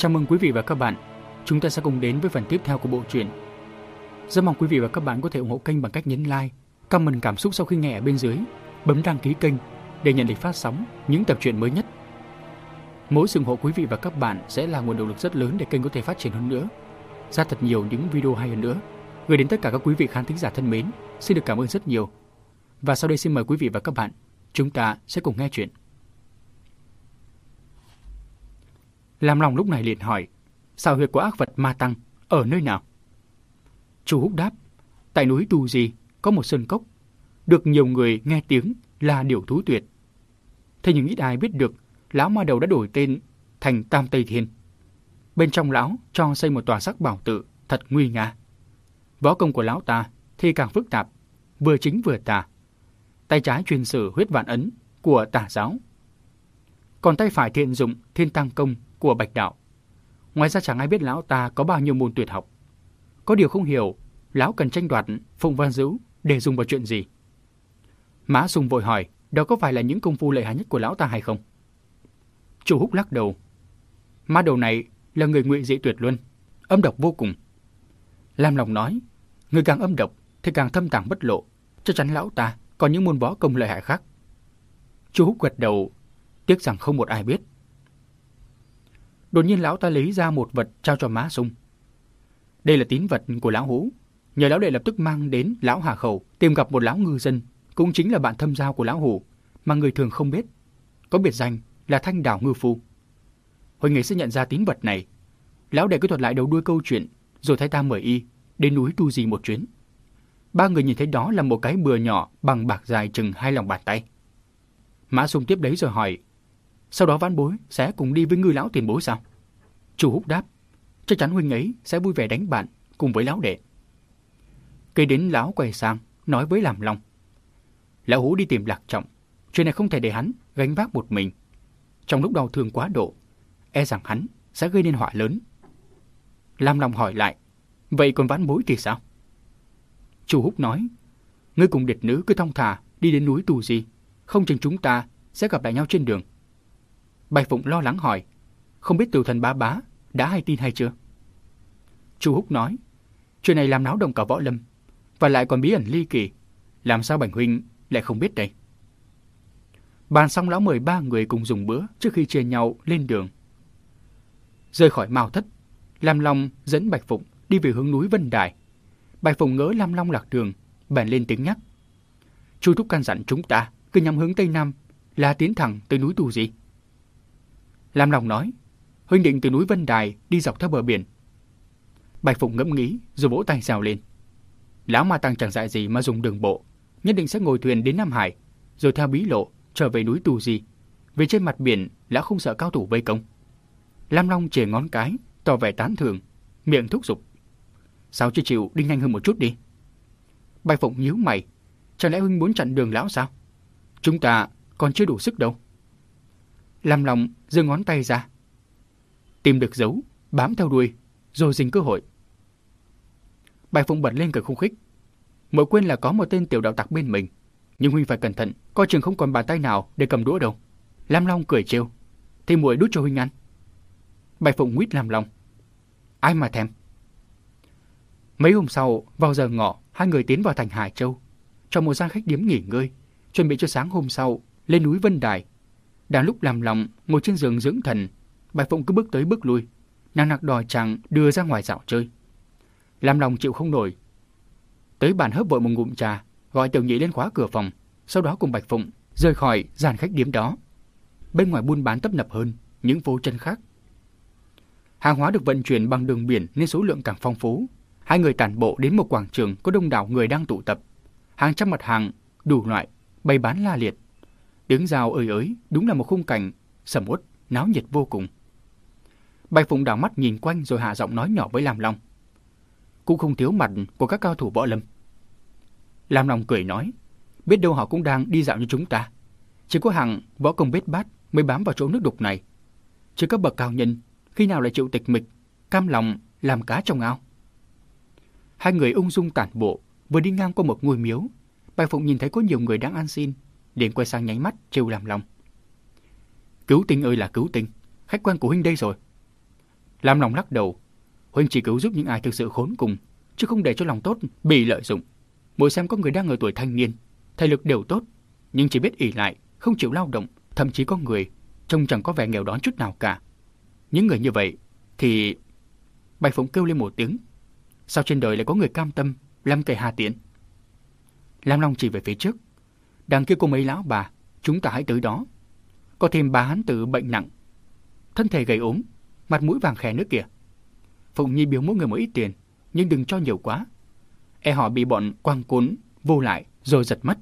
Chào mừng quý vị và các bạn. Chúng ta sẽ cùng đến với phần tiếp theo của bộ truyện. Rất mong quý vị và các bạn có thể ủng hộ kênh bằng cách nhấn like, comment cảm xúc sau khi nghe ở bên dưới, bấm đăng ký kênh để nhận lịch phát sóng những tập truyện mới nhất. Mỗi sự ủng hộ quý vị và các bạn sẽ là nguồn động lực rất lớn để kênh có thể phát triển hơn nữa, ra thật nhiều những video hay hơn nữa. Gửi đến tất cả các quý vị khán thính giả thân mến, xin được cảm ơn rất nhiều. Và sau đây xin mời quý vị và các bạn, chúng ta sẽ cùng nghe chuyện. Lam Long lúc này liền hỏi, sao huyệt của ác vật ma tăng ở nơi nào? Chu Húc đáp, tại núi Tu Di có một sơn cốc, được nhiều người nghe tiếng là điều thú tuyệt. Thế nhưng ít ai biết được lão ma đầu đã đổi tên thành Tam Tây Thiên. Bên trong lão cho xây một tòa sắc bảo tự thật nguy nga. Võ công của lão ta thì càng phức tạp, vừa chính vừa tà. Tay trái truyền sử huyết vạn ấn của tà giáo. Còn tay phải thiện dụng thiên tăng công của bạch đạo. Ngoài ra chẳng ai biết lão ta có bao nhiêu môn tuyệt học. Có điều không hiểu, lão cần tranh đoạt Phùng Văn Dữ để dùng vào chuyện gì. Mã Sùng vội hỏi, đó có phải là những công phu lợi hại nhất của lão ta hay không? Chủ Húc lắc đầu. Ma đầu này là người ngụy dị tuyệt luôn, âm độc vô cùng. Lam lòng nói, người càng âm độc thì càng thâm tàng bất lộ, chắc chắn lão ta còn những môn võ công lợi hại khác. Chú Húc gật đầu, tiếc rằng không một ai biết. Đột nhiên lão ta lấy ra một vật trao cho má Sung. Đây là tín vật của lão hũ. Nhờ lão đệ lập tức mang đến lão Hà Khẩu tìm gặp một lão ngư dân, cũng chính là bạn thâm giao của lão hủ, mà người thường không biết. Có biệt danh là Thanh Đảo Ngư Phu. Hồi ngày sẽ nhận ra tín vật này. Lão đệ cứ thuật lại đầu đuôi câu chuyện, rồi thay ta mời y đến núi Tu Di một chuyến. Ba người nhìn thấy đó là một cái bừa nhỏ bằng bạc dài chừng hai lòng bàn tay. Mã Sung tiếp đấy rồi hỏi, sau đó vãn bối sẽ cùng đi với ngư lão tiền bối sao? chu húc đáp, chắc chắn huynh ấy sẽ vui vẻ đánh bạn cùng với lão đệ. Kế đến lão quay sang, nói với làm long. Lão hú đi tìm lạc trọng, chuyện này không thể để hắn gánh vác một mình. Trong lúc đau thương quá độ, e rằng hắn sẽ gây nên họa lớn. Lam Long hỏi lại, vậy còn vãn bối thì sao? chu húc nói, ngươi cùng địch nữ cứ thong thả đi đến núi tù gì, không chừng chúng ta sẽ gặp lại nhau trên đường. Bạch Phụng lo lắng hỏi, không biết tiểu thần bá bá đã hay tin hay chưa? Chu Húc nói, chuyện này làm náo động cả võ lâm, và lại còn bí ẩn ly kỳ, làm sao Bành Huynh lại không biết đây? Bàn xong lão mời ba người cùng dùng bữa trước khi chia nhau lên đường. Rời khỏi Mao Thất, Lam Long dẫn Bạch Phụng đi về hướng núi Vân Đài. Bạch Phụng ngỡ Lam Long lạc đường, bèn lên tiếng nhắc. Chu Thúc can dặn chúng ta cứ nhắm hướng Tây Nam là tiến thẳng tới núi tù gì? Lam Long nói, huynh định từ núi Vân Đài đi dọc theo bờ biển. Bạch Phụng ngẫm nghĩ rồi vỗ tay rào lên. Lão Ma Tăng chẳng dạy gì mà dùng đường bộ, nhất định sẽ ngồi thuyền đến Nam Hải, rồi theo bí lộ trở về núi tù Di. Vì trên mặt biển lão không sợ cao thủ vây công. Lam Long chề ngón cái, tỏ vẻ tán thưởng, miệng thúc giục. Sao chưa chịu đi nhanh hơn một chút đi? Bạch Phụng nhíu mày, chẳng lẽ huynh muốn chặn đường lão sao? Chúng ta còn chưa đủ sức đâu. Lam Long giơ ngón tay ra. Tìm được dấu, bám theo đuôi, rồi dình cơ hội. bài Phụng bật lên cười khung khích. Mỗi quên là có một tên tiểu đạo tặc bên mình. Nhưng Huynh phải cẩn thận, coi chừng không còn bàn tay nào để cầm đũa đâu. Lam Long cười trêu. Thì muội đút cho Huynh ăn. bài Phụng nguyết Lam Long. Ai mà thèm. Mấy hôm sau, vào giờ ngọ, hai người tiến vào thành Hải Châu. Trong một gian khách điếm nghỉ ngơi, chuẩn bị cho sáng hôm sau, lên núi Vân Đài đang lúc làm lòng ngồi trên giường dưỡng thần, Bạch Phụng cứ bước tới bước lui, nàng nặc đòi chàng đưa ra ngoài dạo chơi. Làm lòng chịu không nổi. Tới bàn hớp vội một ngụm trà, gọi tiểu nhị lên khóa cửa phòng, sau đó cùng Bạch Phụng rời khỏi dàn khách điếm đó. Bên ngoài buôn bán tấp nập hơn những phố chân khác. Hàng hóa được vận chuyển bằng đường biển nên số lượng càng phong phú. Hai người tản bộ đến một quảng trường có đông đảo người đang tụ tập. Hàng trăm mặt hàng, đủ loại, bày bán la liệt. Tiếng rào ơi ới, đúng là một khung cảnh sầm uất, náo nhiệt vô cùng. Bạch Phụng đảo mắt nhìn quanh rồi hạ giọng nói nhỏ với Lam Long. Cũng không thiếu mặt của các cao thủ võ lâm. Lam Long cười nói, biết đâu họ cũng đang đi dạo như chúng ta. Chỉ có hàng võ công bết bát mới bám vào chỗ nước đục này. Chứ các bậc cao nhân, khi nào lại chịu tịch mịch, cam lòng làm cá trong ao. Hai người ung dung tản bộ, vừa đi ngang qua một ngôi miếu. Bạch Phụng nhìn thấy có nhiều người đang ăn xin, liền quay sang nháy mắt trêu làm lòng. Cứu tinh ơi là cứu tinh, khách quan của huynh đây rồi. Làm lòng lắc đầu. Huynh chỉ cứu giúp những ai thực sự khốn cùng, chứ không để cho lòng tốt bị lợi dụng. Mỗi xem có người đang ở tuổi thanh niên, thể lực đều tốt, nhưng chỉ biết ỉ lại, không chịu lao động, thậm chí có người trông chẳng có vẻ nghèo đón chút nào cả. Những người như vậy thì... Bạch Phụng kêu lên một tiếng. Sao trên đời lại có người cam tâm làm kẻ hà tiện? Lam Long chỉ về phía trước. Đằng kia có mấy lão bà, chúng ta hãy tới đó. Có thêm bà hán tử bệnh nặng. Thân thể gầy ốm, mặt mũi vàng khè nước kìa. Phụng Nhi biếu mỗi người một ít tiền, nhưng đừng cho nhiều quá. E họ bị bọn quang cún vô lại rồi giật mất.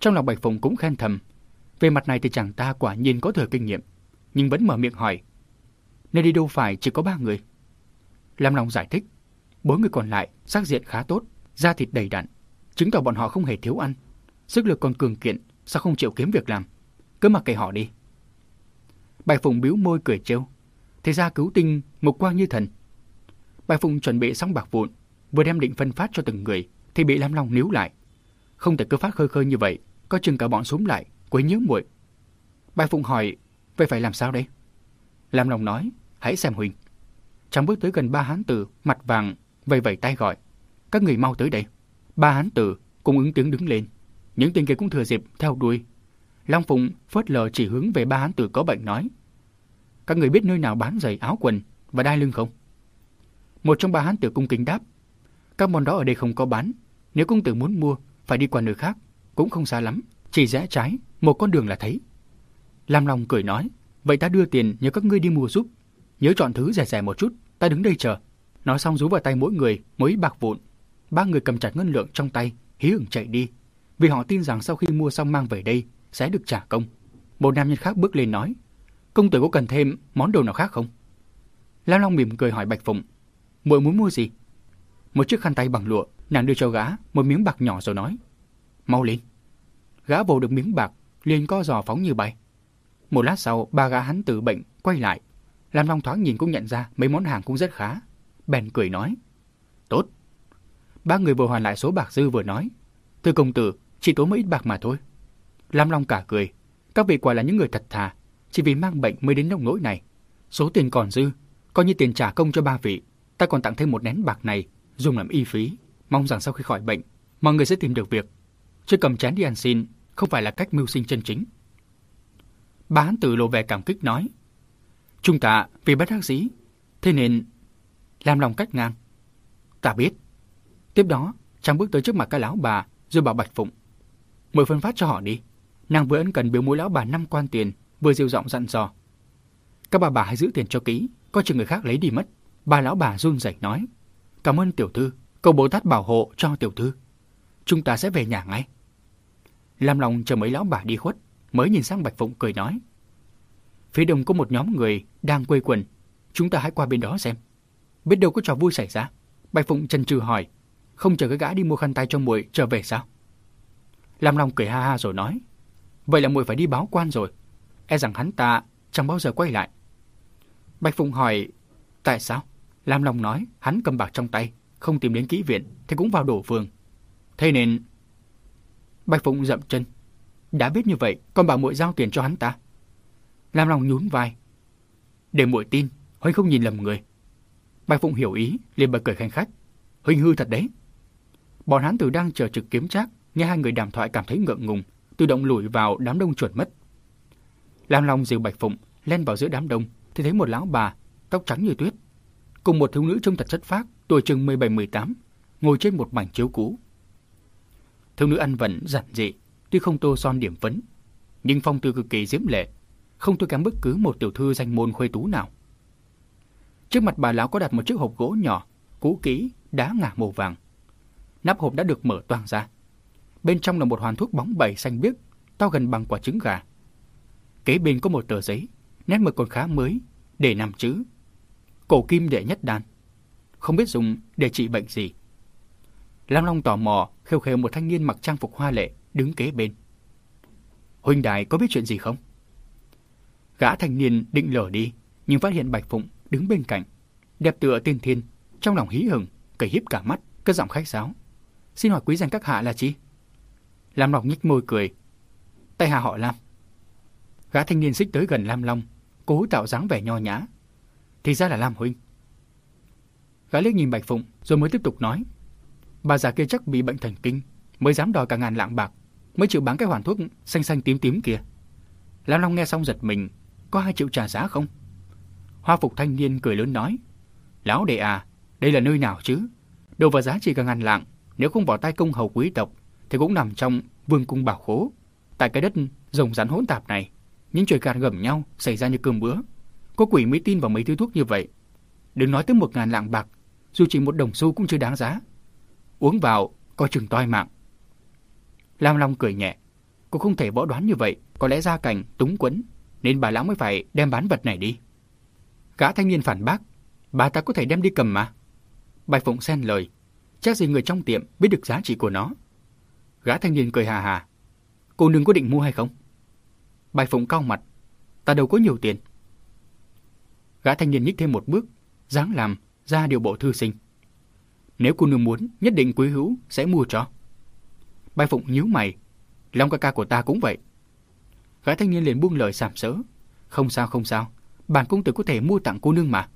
Trong lòng Bạch Phụng cũng khen thầm. Về mặt này thì chàng ta quả nhiên có thừa kinh nghiệm, nhưng vẫn mở miệng hỏi. Nơi đi đâu phải chỉ có ba người. Lam Long giải thích. Bốn người còn lại sắc diện khá tốt, da thịt đầy đặn, chứng tỏ bọn họ không hề thiếu ăn. Sức lực còn cường kiện, sao không chịu kiếm việc làm. Cứ mặc kệ họ đi. Bạch Phụng biếu môi cười trêu. Thế ra cứu tinh một quang như thần. Bạch Phụng chuẩn bị xong bạc vụn, vừa đem định phân phát cho từng người, thì bị Lam Long níu lại. Không thể cứ phát khơi khơi như vậy, có chừng cả bọn xuống lại, quấy nhớ muội. Bạch Phụng hỏi, vậy phải làm sao đây? Lam Long nói, hãy xem Huỳnh. Chàng bước tới gần ba hán tử, mặt vàng, vầy vầy tay gọi. Các người mau tới đây. Ba hán tử cùng ứng tiếng đứng lên. Những tên kia cũng thừa dịp theo đuôi. Long Phụng phớt lờ chỉ hướng về ba hán tử có bệnh nói. Các người biết nơi nào bán giày áo quần và đai lưng không? Một trong ba hán tử cung kính đáp. Các món đó ở đây không có bán. Nếu công tử muốn mua, phải đi qua nơi khác. Cũng không xa lắm. Chỉ rẽ trái, một con đường là thấy. Lam Long cười nói. Vậy ta đưa tiền nhờ các ngươi đi mua giúp. Nhớ chọn thứ rẻ rẻ một chút. Ta đứng đây chờ. Nói xong rú vào tay mỗi người mỗi bạc vụn. Ba người cầm chặt ngân lượng trong tay, hí hửng chạy đi. Vì họ tin rằng sau khi mua xong mang về đây, sẽ được trả công. Một nam nhân khác bước lên nói. Công tử có cần thêm món đồ nào khác không? Lam Long mỉm cười hỏi Bạch Phụng. muội muốn mua gì? Một chiếc khăn tay bằng lụa, nàng đưa cho gã một miếng bạc nhỏ rồi nói. Mau lên. Gã vồ được miếng bạc, liền co giò phóng như bay. Một lát sau, ba gã hắn tử bệnh quay lại. Lam Long thoáng nhìn cũng nhận ra mấy món hàng cũng rất khá. Bèn cười nói. Tốt. Ba người vừa hoàn lại số bạc dư vừa nói. Thưa công tử, chỉ tốn mấy ít bạc mà thôi. Lam Long cả cười. Các vị quả là những người thật thà. Chỉ vì mang bệnh mới đến nông nỗi này. Số tiền còn dư, coi như tiền trả công cho ba vị. Ta còn tặng thêm một nén bạc này, dùng làm y phí. Mong rằng sau khi khỏi bệnh, mọi người sẽ tìm được việc. Chứ cầm chén đi ăn xin, không phải là cách mưu sinh chân chính. Bán tử lộ vẻ cảm kích nói. Chúng ta vì bất đắc dĩ, thế nên làm lòng cách ngang. Ta biết. Tiếp đó, chàng bước tới trước mặt cái lão bà, rồi bảo Bạch Phụng. Mời phân phát cho họ đi. Nàng vừa ân cần biếu mũi lão bà năm quan tiền, vừa dịu giọng dặn dò. Các bà bà hãy giữ tiền cho kỹ, có chừng người khác lấy đi mất. Bà lão bà run rẩy nói. Cảm ơn tiểu thư, cầu Bồ Tát bảo hộ cho tiểu thư. Chúng ta sẽ về nhà ngay. Lam lòng chờ mấy lão bà đi khuất, mới nhìn sang Bạch Phụng cười nói. Phía đông có một nhóm người đang quây quần, chúng ta hãy qua bên đó xem. Biết đâu có trò vui xảy ra. Bạch Phụng chần chừ hỏi, không chờ cái gã đi mua khăn tay cho muội trở về sao? Lam Long cười ha ha rồi nói, vậy là muội phải đi báo quan rồi. E rằng hắn ta chẳng bao giờ quay lại. Bạch Phụng hỏi, tại sao? Lam Long nói, hắn cầm bạc trong tay, không tìm đến kỹ viện, thì cũng vào đổ vườn. Thế nên... Bạch Phụng dậm chân. Đã biết như vậy, con bảo muội giao tiền cho hắn ta. Lam Long nhún vai. Để muội tin, Huynh không nhìn lầm người. Bạch Phụng hiểu ý, liền bật cười khanh khách. Huynh hư thật đấy. Bọn hắn tử đang chờ trực kiếm trác, nghe hai người đàm thoại cảm thấy ngượng ngùng, tự động lùi vào đám đông chuẩn mất. Lam Long dìu Bạch Phụng len vào giữa đám đông, thì thấy một lão bà, tóc trắng như tuyết, cùng một thiếu nữ trông thật chất phác, tuổi chừng 17-18, ngồi trên một mảnh chiếu cũ. Thiếu nữ ăn vẫn giản dị, tuy không tô son điểm phấn, nhưng phong tư cực kỳ diễm lệ, không thua kém bất cứ một tiểu thư danh môn khuê tú nào. Trước mặt bà lão có đặt một chiếc hộp gỗ nhỏ, cũ kỹ, đá ngả màu vàng. Nắp hộp đã được mở toang ra. Bên trong là một hoàn thuốc bóng bẩy xanh biếc, to gần bằng quả trứng gà. Kế bên có một tờ giấy, nét mực còn khá mới, để nằm chữ. Cổ kim đệ nhất đan. Không biết dùng để trị bệnh gì. Lam Long tò mò, khêu khêu một thanh niên mặc trang phục hoa lệ, đứng kế bên. Huynh đài có biết chuyện gì không? Gã thanh niên định lở đi, nhưng phát hiện Bạch Phụng đứng bên cạnh, đẹp tựa tiên thiên, trong lòng hí hửng, cầy híp cả mắt, cất giọng khách sáo. Xin hỏi quý danh các hạ là chi? Lam Long nhếch môi cười. Tay hạ hỏi Lam. Gã thanh niên xích tới gần Lam Long, cố tạo dáng vẻ nho nhã. thì ra là Lam Huynh. Gã liếc nhìn Bạch Phụng rồi mới tiếp tục nói. Bà già kia chắc bị bệnh thần kinh, mới dám đòi cả ngàn lạng bạc, mới chịu bán cái hoàn thuốc xanh xanh tím tím kia. Lam Long nghe xong giật mình, có hai triệu trả giá không? Hoa phục thanh niên cười lớn nói. Lão đệ à, đây là nơi nào chứ? Đồ và giá trị cả ngàn lạng, nếu không bỏ tay công hầu quý tộc, thì cũng nằm trong vương cung bảo khố. Tại cái đất rồng rắn hỗn tạp này, những chuyện càn gầm nhau xảy ra như cơm bữa. Có quỷ mới tin vào mấy thứ thuốc như vậy. Đừng nói tới một ngàn lạng bạc, dù chỉ một đồng xu cũng chưa đáng giá. Uống vào, coi chừng toi mạng. Lam Long cười nhẹ. Cô không thể bỏ đoán như vậy, có lẽ gia cảnh túng quẫn, nên bà lão mới phải đem bán vật này đi. Gã thanh niên phản bác, bà ta có thể đem đi cầm mà. Bạch Phụng xen lời, chắc gì người trong tiệm biết được giá trị của nó. Gã thanh niên cười hà hà, cô nương có định mua hay không? bài Phụng cao mặt, ta đâu có nhiều tiền. Gã thanh niên nhích thêm một bước, dáng làm ra điều bộ thư sinh. Nếu cô nương muốn, nhất định quý hữu sẽ mua cho. bài Phụng nhíu mày, Long ca ca của ta cũng vậy. Gã thanh niên liền buông lời sàm sỡ. Không sao không sao, bản công tử có thể mua tặng cô nương mà.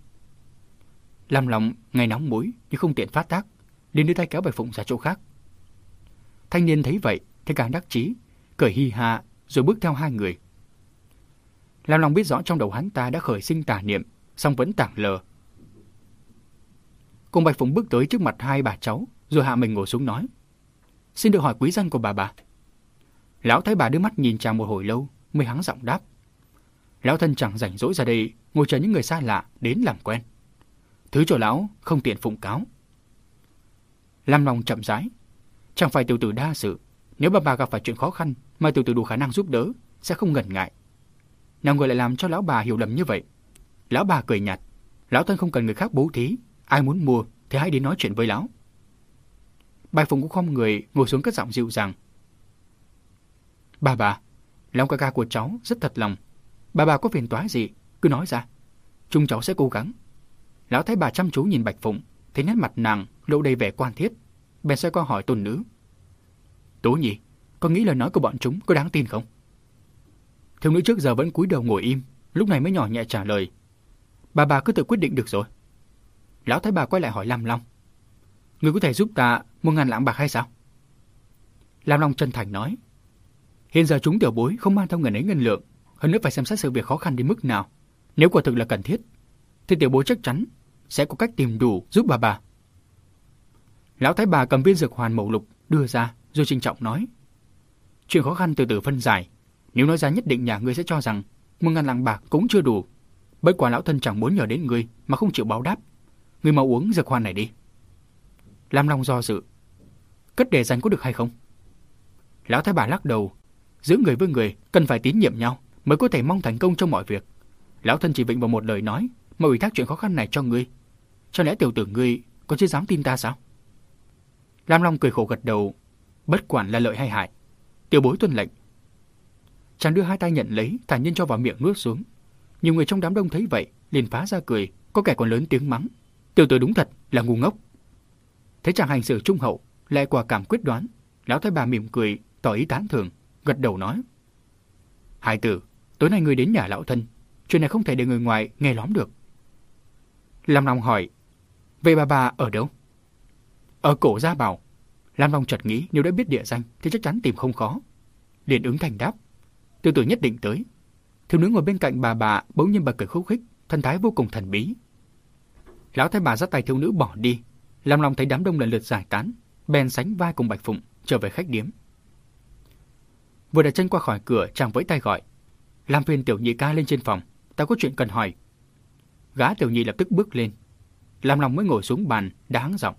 Làm lòng ngày nóng mũi nhưng không tiện phát tác, liền đưa tay kéo bài Phụng ra chỗ khác. Thanh niên thấy vậy thì càng đắc chí, cười hi Hạ rồi bước theo hai người. Lam Long biết rõ trong đầu hắn ta đã khởi sinh tà niệm, song vẫn tảng lờ. Cùng Bạch Phụng bước tới trước mặt hai bà cháu, rồi hạ mình ngồi xuống nói. Xin được hỏi quý danh của bà bà. Lão thấy bà đưa mắt nhìn chàng một hồi lâu, mới hắng giọng đáp. Lão thân chẳng rảnh rỗi ra đây, ngồi chờ những người xa lạ đến làm quen. Thứ cho lão không tiện phụng cáo. Lam Long chậm rãi. Chẳng phải tiểu tử đa sự. Nếu bà bà gặp phải chuyện khó khăn mà tiểu tử đủ khả năng giúp đỡ, sẽ không ngần ngại. Nào người lại làm cho lão bà hiểu lầm như vậy. Lão bà cười nhạt. Lão thân không cần người khác bố thí. Ai muốn mua thì hãy đến nói chuyện với lão. Bài Phụng cũng không người ngồi xuống cất giọng dịu dàng. Bà bà, lòng ca ca của cháu rất thật lòng. Bà bà có phiền toái gì, cứ nói ra. Chúng cháu sẽ cố gắng. Lão thấy bà chăm chú nhìn Bạch Phụng, thấy nét mặt nàng lộ đầy vẻ quan thiết. Bèn xoay qua hỏi tôn nữ. Tố nhỉ, con nghĩ lời nói của bọn chúng có đáng tin không? Thiếu nữ trước giờ vẫn cúi đầu ngồi im, lúc này mới nhỏ nhẹ trả lời. Bà bà cứ tự quyết định được rồi. Lão thái bà quay lại hỏi Lam Long. Người có thể giúp ta một ngàn lạng bạc hay sao? Lam Long chân thành nói. Hiện giờ chúng tiểu bối không mang theo ngần ấy ngân lượng, hơn nữa phải xem xét sự việc khó khăn đến mức nào. Nếu quả thực là cần thiết, thì tiểu bối chắc chắn sẽ có cách tìm đủ giúp bà bà. Lão thái bà cầm viên dược hoàn màu lục đưa ra, rồi trinh trọng nói. Chuyện khó khăn từ từ phân giải. Nếu nói ra nhất định nhà ngươi sẽ cho rằng một ngàn lạng bạc cũng chưa đủ. Bất quả lão thân chẳng muốn nhờ đến ngươi mà không chịu báo đáp. Ngươi mau uống dược hoàn này đi. Lam Long do dự. Cất đề danh có được hay không? Lão thái bà lắc đầu. Giữa người với người cần phải tín nhiệm nhau mới có thể mong thành công trong mọi việc. Lão thân chỉ vịnh vào một lời nói mà ủy thác chuyện khó khăn này cho ngươi. Cho lẽ tiểu tử ngươi có chưa dám tin ta sao? Lam Long cười khổ gật đầu, bất quản là lợi hay hại. Tiểu bối tuân lệnh. Chàng đưa hai tay nhận lấy, thản nhiên cho vào miệng nuốt xuống. Nhiều người trong đám đông thấy vậy, liền phá ra cười, có kẻ còn lớn tiếng mắng. Tiểu tử đúng thật là ngu ngốc. Thấy chàng hành xử trung hậu, lại quả cảm quyết đoán, lão thái bà mỉm cười, tỏ ý tán thưởng, gật đầu nói. Hai tử, tối nay người đến nhà lão thân, chuyện này không thể để người ngoài nghe lóm được. Lam Long hỏi, vậy bà bà ở đâu? Ở cổ gia bảo. Lam Long chợt nghĩ nếu đã biết địa danh thì chắc chắn tìm không khó. liền ứng thành đáp. từ tử nhất định tới. Thiếu nữ ngồi bên cạnh bà bà bỗng nhiên bà cười khúc khích, thân thái vô cùng thần bí. Lão thái bà dắt tay thiếu nữ bỏ đi. Lam Long thấy đám đông lần lượt giải tán, bèn sánh vai cùng Bạch Phụng trở về khách điếm. Vừa đặt chân qua khỏi cửa, chàng vẫy tay gọi. Lam phiên tiểu nhị ca lên trên phòng, ta có chuyện cần hỏi. Gã tiểu nhị lập tức bước lên. Lam Long mới ngồi xuống bàn, đáng giọng.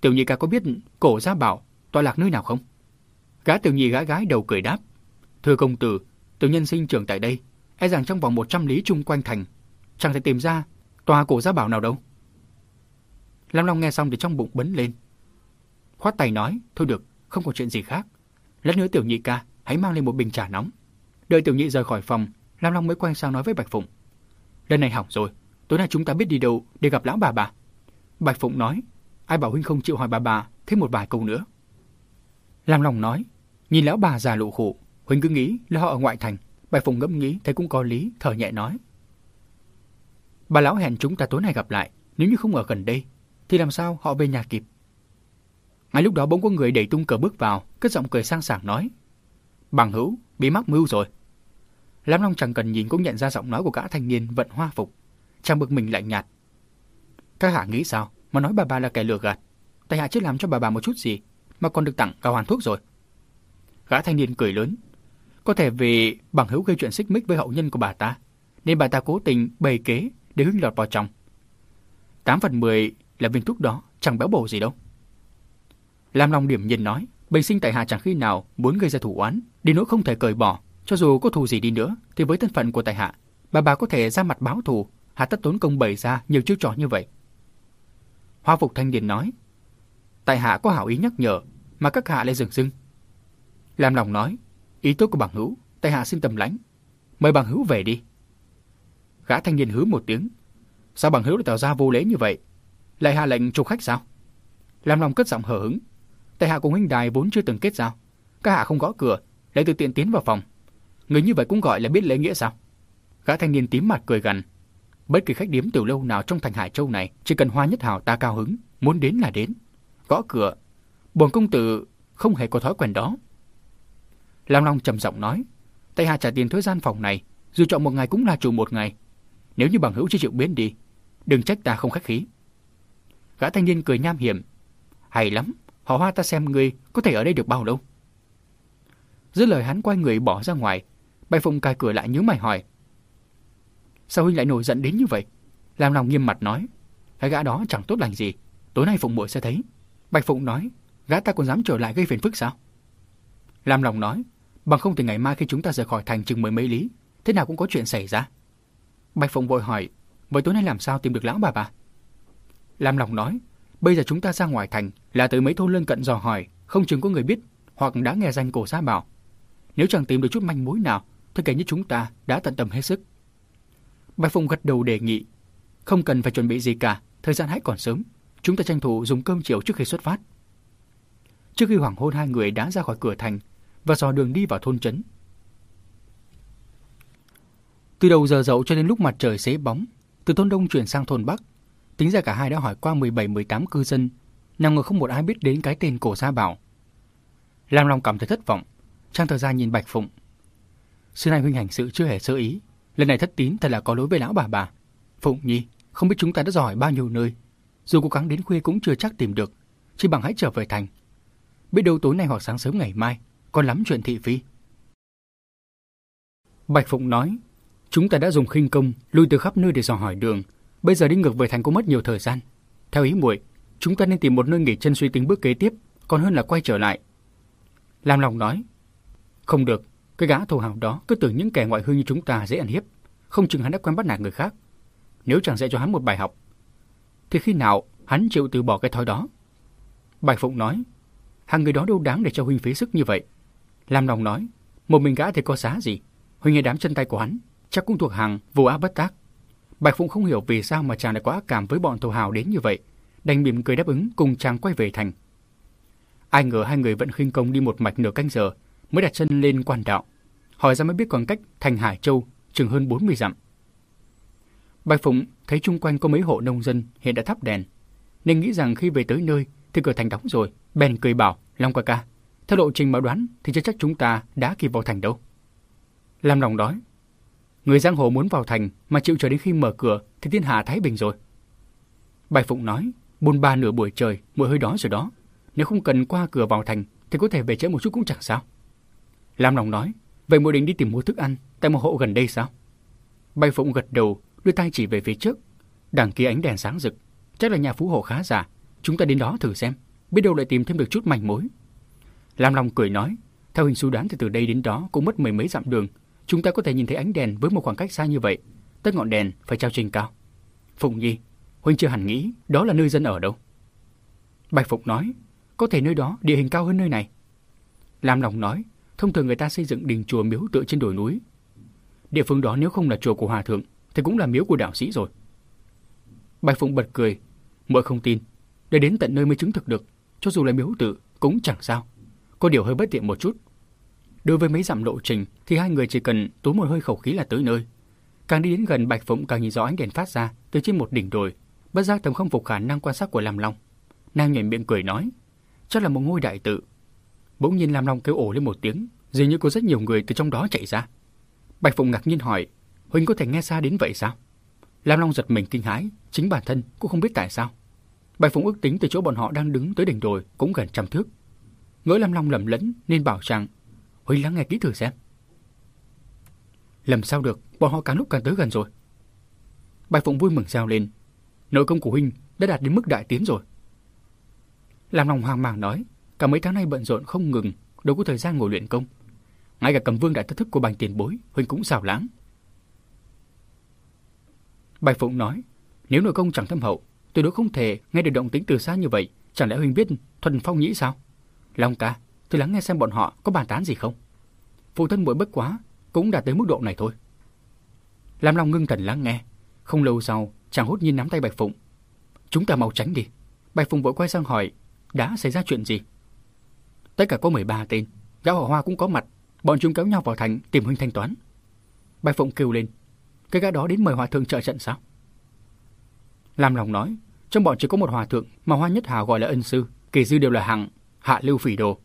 Tiểu nhị ca có biết cổ gia bảo tọa lạc nơi nào không? Gã tiểu nhị gái gái đầu cười đáp. Thưa công tử, tiểu nhân sinh trưởng tại đây, e rằng trong vòng 100 lý chung quanh thành, chẳng thể tìm ra tòa cổ gia bảo nào đâu. Lam Long nghe xong thì trong bụng bấn lên. Khoát tay nói, thôi được, không có chuyện gì khác. Lát nữa tiểu nhị ca, hãy mang lên một bình trà nóng. Đợi tiểu nhị rời khỏi phòng, Lam Long mới quay sang nói với Bạch Phụng. Lần này hỏng rồi, tối nay chúng ta biết đi đâu để gặp lão bà bà. Bạch Phụng nói, ai bảo huynh không chịu hỏi bà bà thêm một vài câu nữa. Lam Long nói, nhìn lão bà già lộ khổ, huynh cứ nghĩ là họ ở ngoại thành. Bạch Phụng ngẫm nghĩ thấy cũng có lý, thở nhẹ nói. Bà lão hẹn chúng ta tối nay gặp lại, nếu như không ở gần đây, thì làm sao họ về nhà kịp? Ngay lúc đó bỗng có người đẩy tung cờ bước vào, cất giọng cười sang sảng nói. Bằng hữu, bị mắc mưu rồi. Lam Long chẳng cần nhìn cũng nhận ra giọng nói của gã thanh niên vận hoa phục. Chàng bực mình lạnh nhạt. Các hạ nghĩ sao mà nói bà bà là kẻ lừa gạt? Tại hạ chưa làm cho bà bà một chút gì mà còn được tặng cả hoàn thuốc rồi. Gã thanh niên cười lớn. Có thể vì bằng hữu gây chuyện xích mích với hậu nhân của bà ta, nên bà ta cố tình bày kế để hưng lọt vào trong. 8 phần 10 là viên thuốc đó, chẳng béo bổ gì đâu. Lam Long điểm nhìn nói, bình sinh tại hạ chẳng khi nào muốn gây ra thủ oán, đến nỗi không thể cởi bỏ. Cho dù có thù gì đi nữa, thì với thân phận của tại hạ, bà bà có thể ra mặt báo thù, hạ tất tốn công bày ra nhiều chiêu trò như vậy. Hoa phục thanh niên nói, tại hạ có hảo ý nhắc nhở, mà các hạ lại dừng dưng. Lam lòng nói, ý tốt của bằng hữu, tại hạ xin tầm lãnh, mời bằng hữu về đi. Gã thanh niên hứa một tiếng, sao bằng hữu lại tỏ ra vô lễ như vậy, lại hạ lệnh trục khách sao? Lam Long cất giọng hờ hững, tại hạ cùng huynh đài vốn chưa từng kết giao, các hạ không gõ cửa, lại tự tiện tiến vào phòng. Người như vậy cũng gọi là biết lễ nghĩa sao? Gã thanh niên tím mặt cười gằn. Bất kỳ khách điếm tiểu lâu nào trong thành Hải Châu này, chỉ cần hoa nhất hào ta cao hứng, muốn đến là đến. Gõ cửa, bổn công tử không hề có thói quen đó. Lam Long trầm giọng nói, tay hạ trả tiền thuê gian phòng này, dù chọn một ngày cũng là chủ một ngày. Nếu như bằng hữu chưa chịu biến đi, đừng trách ta không khách khí. Gã thanh niên cười nham hiểm, hay lắm, họ hoa ta xem ngươi có thể ở đây được bao lâu. Dứt lời hắn quay người bỏ ra ngoài, Bạch Phụng cài cửa lại nhớ mày hỏi. Sao huynh lại nổi giận đến như vậy? Lam Long nghiêm mặt nói. Cái gã đó chẳng tốt lành gì. Tối nay Phụng muội sẽ thấy. Bạch Phụng nói. Gã ta còn dám trở lại gây phiền phức sao? Lam Long nói. Bằng không thì ngày mai khi chúng ta rời khỏi thành chừng mười mấy lý, thế nào cũng có chuyện xảy ra. Bạch Phụng vội hỏi. Vậy tối nay làm sao tìm được lão bà bà? Lam Long nói. Bây giờ chúng ta ra ngoài thành là tới mấy thôn lân cận dò hỏi, không chừng có người biết hoặc đã nghe danh cổ gia bảo. Nếu chẳng tìm được chút manh mối nào, thì kể như chúng ta đã tận tâm hết sức. Bạch Phụng gật đầu đề nghị, không cần phải chuẩn bị gì cả, thời gian hãy còn sớm, chúng ta tranh thủ dùng cơm chiều trước khi xuất phát. Trước khi hoàng hôn hai người đã ra khỏi cửa thành và dò đường đi vào thôn trấn. Từ đầu giờ dậu cho đến lúc mặt trời xế bóng, từ thôn đông chuyển sang thôn bắc, tính ra cả hai đã hỏi qua 17-18 cư dân, nào ngờ không một ai biết đến cái tên cổ gia bảo. Lam Long cảm thấy thất vọng, trang thời gian nhìn Bạch Phụng. Xưa nay huynh hành sự chưa hề sơ ý, lần này thất tín thật là có lỗi với lão bà bà. Phụng Nhi, không biết chúng ta đã giỏi bao nhiêu nơi, dù cố gắng đến khuya cũng chưa chắc tìm được, chỉ bằng hãy trở về thành. Biết đâu tối nay hoặc sáng sớm ngày mai, còn lắm chuyện thị phi. Bạch Phụng nói, chúng ta đã dùng khinh công lui từ khắp nơi để dò hỏi đường, bây giờ đi ngược về thành cũng mất nhiều thời gian. Theo ý muội, chúng ta nên tìm một nơi nghỉ chân suy tính bước kế tiếp, còn hơn là quay trở lại. Lam Long nói, không được, cái gã thù hào đó cứ tưởng những kẻ ngoại hương như chúng ta dễ ăn hiếp, không chừng hắn đã quen bắt nạt người khác. Nếu chẳng dạy cho hắn một bài học, thì khi nào hắn chịu từ bỏ cái thói đó? Bạch Phụng nói, hàng người đó đâu đáng để cho huynh phí sức như vậy. Lam Long nói, một mình gã thì có giá gì? Huynh nghe đám chân tay của hắn, chắc cũng thuộc hàng vô á bất tác. Bạch Phụng không hiểu vì sao mà chàng lại có ác cảm với bọn thù hào đến như vậy, đành mỉm cười đáp ứng cùng chàng quay về thành. Ai ngờ hai người vẫn khinh công đi một mạch nửa canh giờ mới đặt chân lên quan đạo. Hỏi ra mới biết còn cách thành Hải Châu chừng hơn 40 dặm. Bạch Phụng thấy chung quanh có mấy hộ nông dân hiện đã thắp đèn, nên nghĩ rằng khi về tới nơi thì cửa thành đóng rồi, bèn cười bảo Long ca ca, theo lộ trình mà đoán thì chưa chắc chúng ta đã kịp vào thành đâu. làm lòng đói, người giang hồ muốn vào thành mà chịu chờ đến khi mở cửa thì thiên hạ thái bình rồi. Bạch Phụng nói, buôn ba nửa buổi trời, mỗi hơi đó rồi đó. Nếu không cần qua cửa vào thành thì có thể về trễ một chút cũng chẳng sao. Lam Long nói, vậy muội định đi tìm mua thức ăn tại một hộ gần đây sao? Bay Phụng gật đầu, đưa tay chỉ về phía trước. Đằng kia ánh đèn sáng rực, chắc là nhà phú hộ khá giả. Chúng ta đến đó thử xem, biết đâu lại tìm thêm được chút manh mối. Lam Long cười nói, theo hình suy đoán thì từ đây đến đó cũng mất mười mấy dặm đường. Chúng ta có thể nhìn thấy ánh đèn với một khoảng cách xa như vậy. Tất ngọn đèn phải trao trên cao. Phụng Nhi, Huynh chưa hẳn nghĩ đó là nơi dân ở đâu. Bạch Phụng nói, có thể nơi đó địa hình cao hơn nơi này. Lam Long nói, thông thường người ta xây dựng đình chùa miếu tựa trên đồi núi. Địa phương đó nếu không là chùa của hòa thượng, thì cũng là miếu của đạo sĩ rồi. Bạch Phụng bật cười, muội không tin, để đến tận nơi mới chứng thực được, cho dù là miếu tự cũng chẳng sao. Có điều hơi bất tiện một chút. Đối với mấy dặm lộ trình thì hai người chỉ cần túm một hơi khẩu khí là tới nơi. Càng đi đến gần Bạch Phụng càng nhìn rõ ánh đèn phát ra từ trên một đỉnh đồi, bất giác tầm không phục khả năng quan sát của Lam Long. Nàng nhảy miệng cười nói, chắc là một ngôi đại tự. Bỗng nhiên Lam Long kêu ổ lên một tiếng, dường như có rất nhiều người từ trong đó chạy ra. Bạch Phụng ngạc nhiên hỏi, Huynh có thể nghe xa đến vậy sao? Lam Long giật mình kinh hãi, chính bản thân cũng không biết tại sao. Bạch Phụng ước tính từ chỗ bọn họ đang đứng tới đỉnh đồi cũng gần trăm thước. Ngỡ Lam Long lầm lẫn nên bảo rằng, Huynh lắng nghe kỹ thử xem. Làm sao được, bọn họ càng lúc càng tới gần rồi. Bạch Phụng vui mừng reo lên, nội công của Huynh đã đạt đến mức đại tiến rồi. Lam Long hoang mang nói, cả mấy tháng nay bận rộn không ngừng, đâu có thời gian ngồi luyện công. Ngay cả cầm vương đại thất thức của bành tiền bối, Huynh cũng xào lãng. Bạch Phụng nói, nếu nội công chẳng thâm hậu, tôi đối không thể nghe được động tĩnh từ xa như vậy, chẳng lẽ huynh biết thuần phong nhĩ sao? Long ca, tôi lắng nghe xem bọn họ có bàn tán gì không. Phụ thân muội bất quá, cũng đạt tới mức độ này thôi. Lam Long ngưng thần lắng nghe, không lâu sau, chàng hốt nhiên nắm tay Bạch Phụng. Chúng ta mau tránh đi. Bạch Phụng vội quay sang hỏi, đã xảy ra chuyện gì? Tất cả có 13 tên, giáo hỏa hoa cũng có mặt, bọn chúng kéo nhau vào thành tìm huynh thanh toán. Bạch Phụng kêu lên, cái gã đó đến mời hòa thượng trợ trận sao? Lam Long nói, trong bọn chỉ có một hòa thượng mà Hoa Nhất Hào gọi là ân sư, kỳ dư đều là hạng hạ lưu phỉ đồ.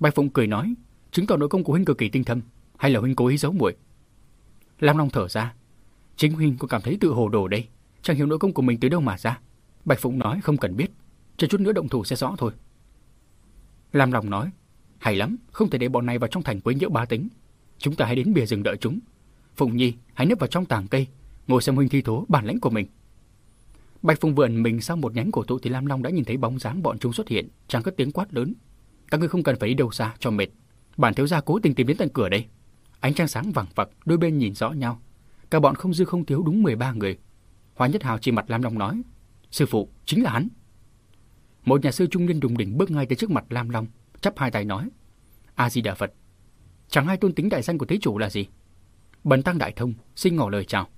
Bạch Phụng cười nói, chứng tỏ nội công của huynh cực kỳ tinh thâm, hay là huynh cố ý giấu muội? Lam Long thở ra, chính huynh có cảm thấy tự hồ đồ đây, chẳng hiểu nội công của mình từ đâu mà ra. Bạch Phụng nói không cần biết, chờ chút nữa động thủ sẽ rõ thôi. Lam Long nói, hay lắm, không thể để bọn này vào trong thành quấy nhiễu ba tính. Chúng ta hãy đến bìa rừng đợi chúng. Phùng Nhi, hãy nấp vào trong tàng cây, ngồi xem huynh thi thố bản lãnh của mình. Bạch Phùng vườn mình sau một nhánh cổ thụ thì Lam Long đã nhìn thấy bóng dáng bọn chúng xuất hiện, chẳng có tiếng quát lớn. Các ngươi không cần phải đi đâu xa cho mệt. Bản thiếu gia cố tình tìm đến tận cửa đây. Ánh trăng sáng vàng vặc, đôi bên nhìn rõ nhau. Cả bọn không dư không thiếu đúng 13 người. Hoa Nhất Hào chỉ mặt Lam Long nói, sư phụ chính là hắn. Một nhà sư trung niên đùng đỉnh bước ngay tới trước mặt Lam Long, chắp hai tay nói, A Di Đà Phật. Chẳng ai tôn tính đại danh của thế chủ là gì? Bần tăng đại thông, xin ngỏ lời chào.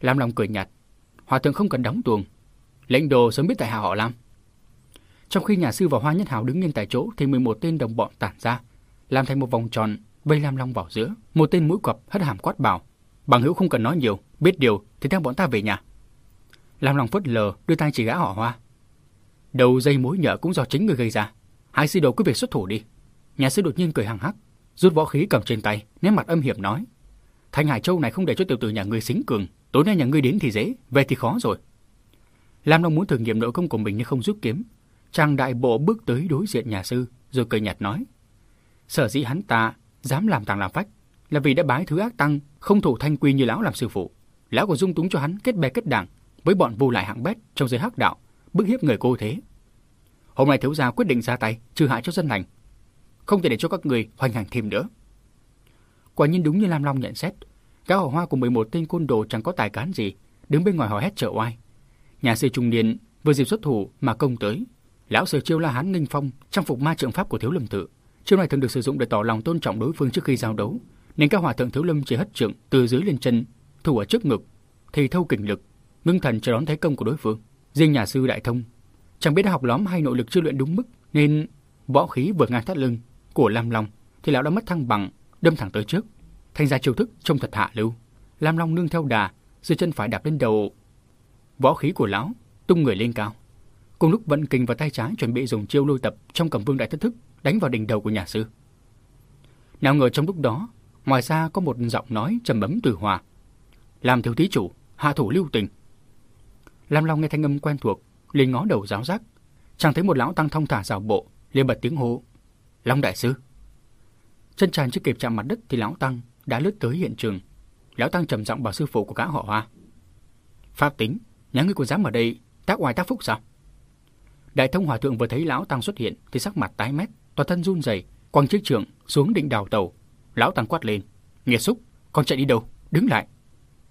Lam Long cười nhạt, Hòa thượng không cần đóng tuồng. Lệnh đồ sớm biết tại hạ họ Lam. Trong khi nhà sư và Hoa Nhất hào đứng yên tại chỗ thì 11 tên đồng bọn tản ra, làm thành một vòng tròn, vây Lam Long vào giữa. Một tên mũi quặp hất hàm quát bảo, bằng hữu không cần nói nhiều, biết điều thì theo bọn ta về nhà. Lam Long phớt lờ, đưa tay chỉ gã họ Hoa. Đầu dây mối nhợ cũng do chính người gây ra. Hai sư đồ cứ việc xuất thủ đi. Nhà sư đột nhiên cười hằng hắc, rút võ khí cầm trên tay, nét mặt âm hiểm nói: Thanh Hải Châu này không để cho tiểu tử nhà ngươi xính cường, Tối nay nhà ngươi đến thì dễ, về thì khó rồi. Lam Long muốn thử nghiệm nội công của mình nhưng không rút kiếm. Trang đại bộ bước tới đối diện nhà sư, rồi cười nhạt nói. Sở dĩ hắn ta dám làm tàng làm phách là vì đã bái thứ ác tăng, không thủ thanh quy như lão làm sư phụ. Lão còn dung túng cho hắn kết bè kết đảng với bọn vô lại hạng bét trong giới hắc đạo, bức hiếp người cô thế. Hôm nay thiếu gia quyết định ra tay trừ hại cho dân lành, không thể để cho các người hoành hành thêm nữa. Quả nhiên đúng như Lam Long nhận xét, các hỏa hoa của 11 tên côn đồ chẳng có tài cán gì, đứng bên ngoài hò hét trợ oai. Nhà sư trung niên vừa dịp xuất thủ mà công tới. Lão sở chiêu la hán ninh phong, trang phục ma trượng pháp của thiếu lâm tự. Chiêu này thường được sử dụng để tỏ lòng tôn trọng đối phương trước khi giao đấu, nên các hòa thượng thiếu lâm chỉ hất trượng từ dưới lên chân, thủ ở trước ngực, thì thâu kình lực, ngưng thần chờ đón thế công của đối phương. Riêng nhà sư đại thông, chẳng biết đã học lóm hay nội lực chưa luyện đúng mức, nên võ khí vừa ngang thắt lưng của Lam Long thì lão đã mất thăng bằng, đâm thẳng tới trước, thành ra chiêu thức trông thật hạ lưu. Lam Long nương theo đà, dưới chân phải đạp lên đầu võ khí của lão, tung người lên cao. Cùng lúc vận kình vào tay trái chuẩn bị dùng chiêu lôi tập trong cầm vương đại thất thức đánh vào đỉnh đầu của nhà sư. Nào ngờ trong lúc đó, ngoài ra có một giọng nói trầm bấm từ hòa. Làm thiếu thí chủ, hạ thủ lưu tình. Lam Long nghe thanh âm quen thuộc, liền ngó đầu giáo giác. chàng thấy một lão tăng thông thả rào bộ, liền bật tiếng hô. Long đại sư. Chân chàng chưa kịp chạm mặt đất thì lão tăng đã lướt tới hiện trường. Lão Tăng trầm giọng bảo sư phụ của cả họ Hoa. Pháp tính, nhà ngươi còn dám ở đây tác oai tác phúc sao? Đại thông hòa thượng vừa thấy lão Tăng xuất hiện thì sắc mặt tái mét, toàn thân run rẩy, quăng chiếc trường xuống định đào tàu. Lão Tăng quát lên, nghiệt xúc, con chạy đi đâu? Đứng lại.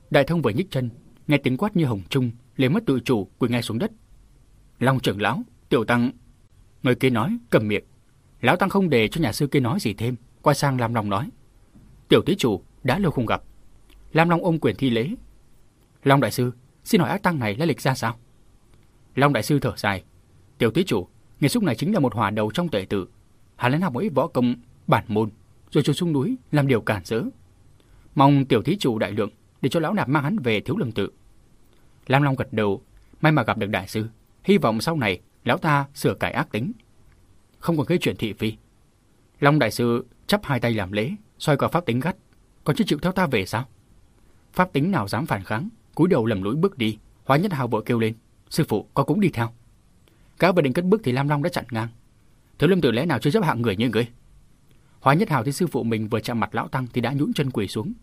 Đại thông vừa nhích chân, nghe tiếng quát như hồng trung, liền mất tự chủ quỳ ngay xuống đất. Long trưởng lão, tiểu tăng, người kia nói cầm miệng. Lão Tăng không để cho nhà sư kia nói gì thêm, quay sang làm lòng nói. Tiểu tí chủ đã lâu không gặp. Lam Long ôm quyền thi lễ. Long đại sư, xin hỏi ác tăng này là lịch ra sao? Long đại sư thở dài. Tiểu tí chủ, người xúc này chính là một hòa đầu trong tệ tử. Hắn lên học một ít võ công bản môn, rồi trốn xuống núi làm điều cản rỡ. Mong tiểu thí chủ đại lượng, để cho lão nạp mang hắn về thiếu lương tự. Lam Long gật đầu, may mà gặp được đại sư, hy vọng sau này lão ta sửa cải ác tính. Không còn cái chuyện thị phi. Long đại sư chắp hai tay làm lễ, xoay qua pháp tính gắt, còn chưa chịu theo ta về sao? Pháp tính nào dám phản kháng, cúi đầu lầm lũi bước đi, Hóa Nhất Hào vội kêu lên, sư phụ có cũng đi theo. Cả vừa định cất bước thì Lam Long đã chặn ngang. Thiếu lâm tử lẽ nào chưa chấp hạng người như ngươi? Hóa Nhất Hào thấy sư phụ mình vừa chạm mặt lão tăng thì đã nhũn chân quỳ xuống,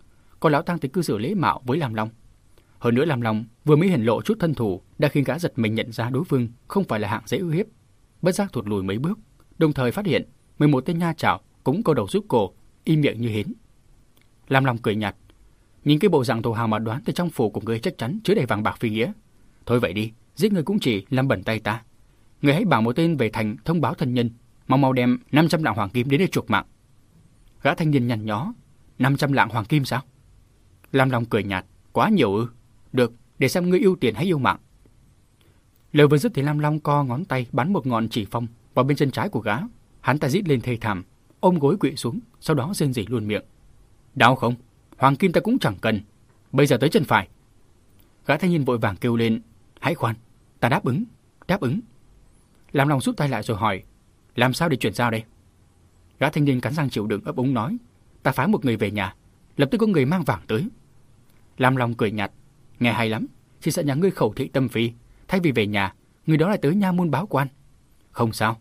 còn lão tăng thì cư xử lễ mạo với Lam Long. Hơn nữa làm lòng vừa mới hiển lộ chút thân thủ đã khiến gã giật mình nhận ra đối phương không phải là hạng dễ ưu hiếp. Bất giác thụt lùi mấy bước, đồng thời phát hiện 11 tên nha chảo cũng câu đầu giúp cổ, im miệng như hến. làm lòng cười nhạt, nhìn cái bộ dạng thổ hào mà đoán từ trong phủ của ngươi chắc chắn chứa đầy vàng bạc phi nghĩa. Thôi vậy đi, giết người cũng chỉ làm bẩn tay ta. Người hãy bảo một tên về thành thông báo thân nhân, mau mau đem 500 lạng hoàng kim đến để chuộc mạng. Gã thanh niên nhăn nhó, 500 lạng hoàng kim sao? Lam Long cười nhạt, quá nhiều ư? Được, để xem ngươi yêu tiền hay yêu mạng. Lời vừa dứt thì Lam Long co ngón tay bắn một ngọn chỉ phong vào bên chân trái của gã. Hắn ta rít lên thê thảm, ôm gối quỵ xuống, sau đó rên rỉ luôn miệng. Đau không? Hoàng kim ta cũng chẳng cần. Bây giờ tới chân phải. Gã thanh niên vội vàng kêu lên, hãy khoan, ta đáp ứng, đáp ứng. Lam Long rút tay lại rồi hỏi, làm sao để chuyển giao đây? Gã thanh niên cắn răng chịu đựng ấp úng nói, ta phái một người về nhà, lập tức có người mang vàng tới. Lam Long cười nhạt, nghe hay lắm, chỉ sợ nhà ngươi khẩu thị tâm phi, thay vì về nhà, người đó lại tới nha môn báo quan. Không sao,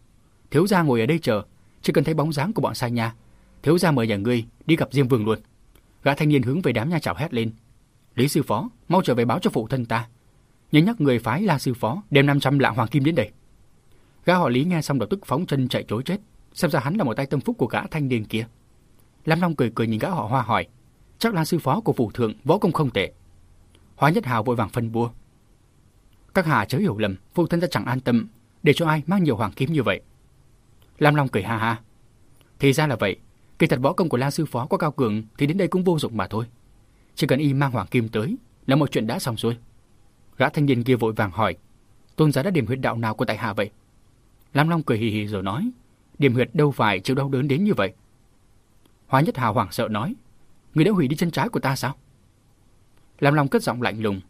thiếu gia ngồi ở đây chờ, chỉ cần thấy bóng dáng của bọn sai nha, thiếu gia mời nhà ngươi đi gặp Diêm Vương luôn. Gã thanh niên hướng về đám nha chảo hét lên, Lý sư phó, mau trở về báo cho phụ thân ta. Nhớ nhắc người phái La sư phó đem 500 lạng hoàng kim đến đây. Gã họ Lý nghe xong lập tức phóng chân chạy trối chết, xem ra hắn là một tay tâm phúc của gã thanh niên kia. Lam Long cười cười nhìn gã họ Hoa hỏi, chắc là sư phó của phủ thượng võ công không tệ. Hóa Nhất Hào vội vàng phân bua. Các hạ chớ hiểu lầm, phụ thân ta chẳng an tâm để cho ai mang nhiều hoàng kim như vậy. Lam Long cười ha ha. Thì ra là vậy, kỳ thật võ công của La sư phó có cao cường thì đến đây cũng vô dụng mà thôi. Chỉ cần y mang hoàng kim tới là một chuyện đã xong rồi. Gã thanh niên kia vội vàng hỏi, tôn giá đã điểm huyệt đạo nào của tại hạ vậy? Lam Long cười hì hì rồi nói, điểm huyệt đâu phải chịu đau đớn đến như vậy. Hóa Nhất Hào hoảng sợ nói, người đã hủy đi chân trái của ta sao? Làm lòng cất giọng lạnh lùng,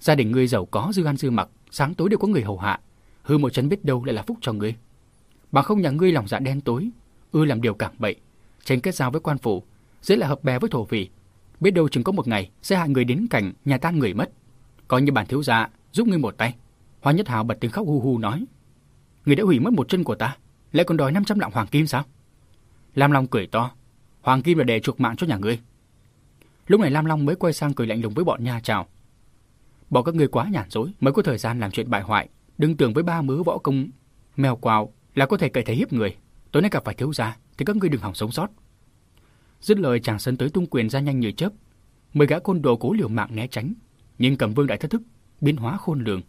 gia đình ngươi giàu có dư ăn dư mặc, sáng tối đều có người hầu hạ, hư một chân biết đâu lại là phúc cho ngươi. Bằng không nhà ngươi lòng dạ đen tối, ưa làm điều cảm bậy, tranh kết giao với quan phủ, dễ là hợp bè với thổ phỉ, biết đâu chừng có một ngày sẽ hại người đến cảnh nhà tan người mất. Coi như bản thiếu gia giúp ngươi một tay. Hoa Nhất Hào bật tiếng khóc hu hu nói: "Người đã hủy mất một chân của ta, lại còn đòi 500 lạng hoàng kim sao?" Lam Long cười to: "Hoàng kim là để chuộc mạng cho nhà ngươi." Lúc này Lam Long mới quay sang cười lạnh lùng với bọn nha chào. Bỏ các ngươi quá nhàn rỗi mới có thời gian làm chuyện bại hoại, đừng tưởng với ba mớ võ công mèo quào là có thể cậy thế hiếp người. Tối nay gặp phải thiếu gia thì các ngươi đừng hỏng sống sót. Dứt lời chàng sân tới tung quyền ra nhanh như chớp. Mười gã côn đồ cố liều mạng né tránh, nhưng cầm vương đại thất thức, biến hóa khôn lường.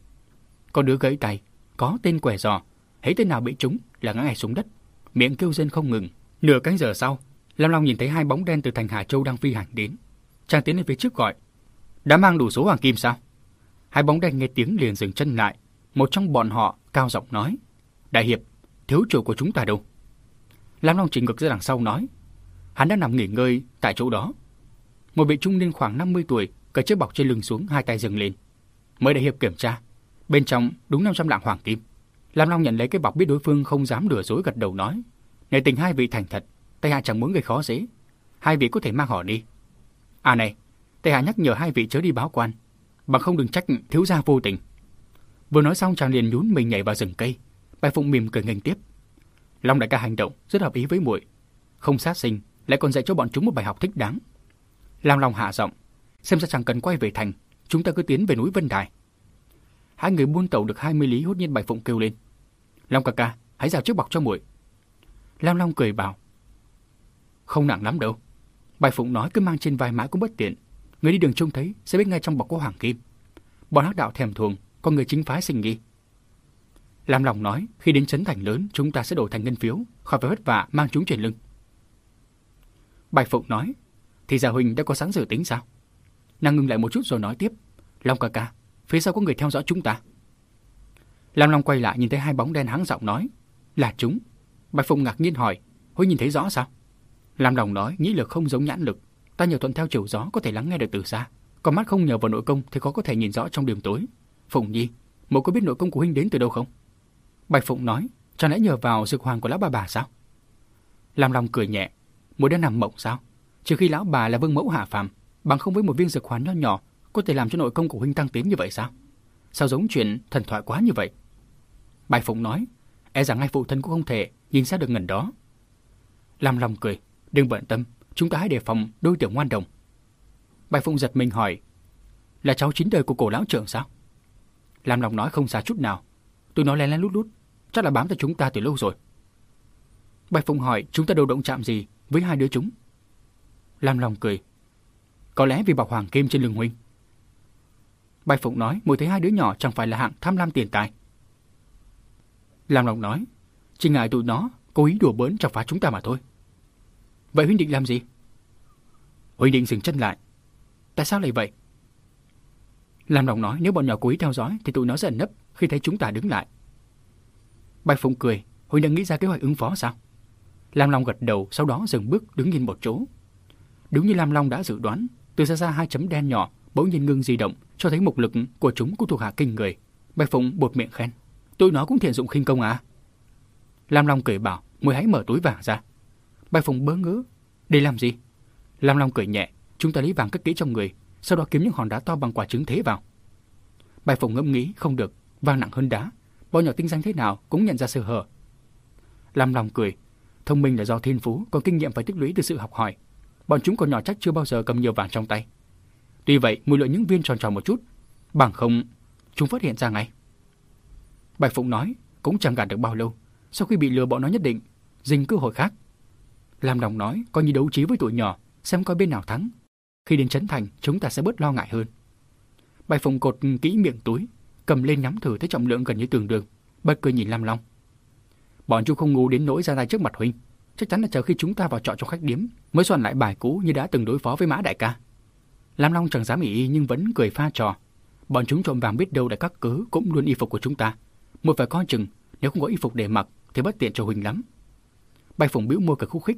Có đứa gãy tay, có tên quẻ giò, thấy tên nào bị trúng là ngã ngay xuống đất, miệng kêu rên không ngừng. Nửa canh giờ sau, Lam Long nhìn thấy hai bóng đen từ thành Hà Châu đang phi hành đến. Chàng tiến lên phía trước gọi, đã mang đủ số hoàng kim sao? Hai bóng đen nghe tiếng liền dừng chân lại. Một trong bọn họ cao giọng nói, đại hiệp, thiếu chủ của chúng ta đâu? Lam Long chỉ ngực ra đằng sau nói, Hắn đang nằm nghỉ ngơi tại chỗ đó. Một vị trung niên khoảng 50 tuổi cởi chiếc bọc trên lưng xuống, hai tay dừng lên. Mới đại hiệp kiểm tra, bên trong đúng 500 lạng hoàng kim. Lam Long nhận lấy cái bọc biết đối phương không dám lừa dối gật đầu nói, nể tình hai vị thành thật, tay Hạ chẳng muốn gây khó dễ, hai vị có thể mang họ đi." "À này, Tây Hạ nhắc nhở hai vị chớ đi báo quan, bằng không đừng trách thiếu gia vô tình." Vừa nói xong chàng liền nhún mình nhảy vào rừng cây. Bạch Phụng mỉm cười nghênh tiếp. Long đại ca hành động rất hợp ý với muội, không sát sinh, lại còn dạy cho bọn chúng một bài học thích đáng. Lam Long hạ giọng, xem ra chẳng cần quay về thành, chúng ta cứ tiến về núi Vân Đài. Hai người buôn tàu được 20 lý hốt nhiên Bạch Phụng kêu lên. Long ca ca, hãy giao chiếc bọc cho muội. Lam Long cười bảo, không nặng lắm đâu. Bài Phụng nói cứ mang trên vai mãi cũng bất tiện. Người đi đường trông thấy sẽ biết ngay trong bọc có hoàng kim. Bọn hắc đạo thèm thuồng, con người chính phái sinh nghi. Lam Long nói, khi đến chấn thành lớn, chúng ta sẽ đổi thành ngân phiếu, khỏi phải vất vả mang chúng trên lưng. Bài Phụng nói, thì gia Huỳnh đã có sẵn dự tính sao? Nàng ngừng lại một chút rồi nói tiếp, Long ca ca, phía sau có người theo dõi chúng ta. Lam Long quay lại nhìn thấy hai bóng đen hắng giọng nói, là chúng. Bạch Phụng ngạc nhiên hỏi, huynh nhìn thấy rõ sao? Lam Long nói, nhĩ lực không giống nhãn lực, ta nhờ thuận theo chiều gió có thể lắng nghe được từ xa, Còn mắt không nhờ vào nội công thì có có thể nhìn rõ trong đêm tối. Phụng Nhi, mẫu có biết nội công của huynh đến từ đâu không? Bạch Phụng nói, chẳng lẽ nhờ vào dược hoàng của lão bà bà sao? Lam Long cười nhẹ, muội đã nằm mộng sao? Trừ khi lão bà là vương mẫu hạ phàm, bằng không với một viên dược hoàn nho nhỏ có thể làm cho nội công của huynh tăng tiến như vậy sao? Sao giống chuyện thần thoại quá như vậy? Bạch Phụng nói, e rằng ngay phụ thân cũng không thể nhìn ra được ngần đó. Lam Long cười, đừng bận tâm, chúng ta hãy đề phòng đôi tượng ngoan đồng. Bạch Phụng giật mình hỏi, là cháu chín đời của cổ lão trưởng sao? Lam Long nói không xa chút nào, tôi nói lén lén lút lút, chắc là bám theo chúng ta từ lâu rồi. Bạch Phụng hỏi chúng ta đâu động chạm gì với hai đứa chúng. Lam Long cười, có lẽ vì bọc hoàng kim trên lưng huynh. Bạch Phụng nói mùi thấy hai đứa nhỏ chẳng phải là hạng tham lam tiền tài. Lam Long nói, chỉ ngại tụi nó cố ý đùa bỡn chọc phá chúng ta mà thôi. Vậy huynh định làm gì? Huynh định dừng chân lại. Tại sao lại vậy? Lam Long nói nếu bọn nhỏ cố ý theo dõi thì tụi nó sẽ ẩn nấp khi thấy chúng ta đứng lại. Bạch Phụng cười, Huynh đang nghĩ ra kế hoạch ứng phó sao? Lam Long gật đầu, sau đó dừng bước đứng nhìn một chỗ. Đúng như Lam Long đã dự đoán, từ xa xa hai chấm đen nhỏ bỗng nhiên ngưng di động, cho thấy mục lực của chúng cũng thuộc hạ kinh người. Bạch Phụng buột miệng khen, tụi nó cũng thiện dụng khinh công à? Lam Long cười bảo, mới hãy mở túi vàng ra bài Phụng bớ ngứa đi làm gì? Lam Long cười nhẹ, chúng ta lấy vàng cất kỹ trong người, sau đó kiếm những hòn đá to bằng quả trứng thế vào. bài Phụng ngẫm nghĩ, không được, vàng nặng hơn đá, bọn nhỏ tinh danh thế nào cũng nhận ra sơ hở. Lam Long cười, thông minh là do thiên phú, còn kinh nghiệm phải tích lũy từ sự học hỏi. Bọn chúng còn nhỏ chắc chưa bao giờ cầm nhiều vàng trong tay. Tuy vậy, mùi lượng những viên tròn tròn một chút, bằng không chúng phát hiện ra ngay. Bạch Phụng nói, cũng chẳng gạt được bao lâu, sau khi bị lừa bọn nó nhất định dình cơ hội khác. Lam Đồng nói, coi như đấu trí với tụi nhỏ, xem coi bên nào thắng. Khi đến Trấn Thành, chúng ta sẽ bớt lo ngại hơn. bài phùng cột kỹ miệng túi, cầm lên nhắm thử thấy trọng lượng gần như tương đương, bật cười nhìn Lam Long. Bọn chúng không ngu đến nỗi ra tay trước mặt huynh, chắc chắn là chờ khi chúng ta vào trọ trong khách điếm mới soạn lại bài cũ như đã từng đối phó với Mã đại ca. Lam Long chẳng dám ý nhưng vẫn cười pha trò. Bọn chúng trộm vàng biết đâu đã các cứ cũng luôn y phục của chúng ta. Một phải coi chừng, nếu không có y phục để mặc thì bất tiện cho huynh lắm. Bạch Phụng bĩu môi cực khúc khích.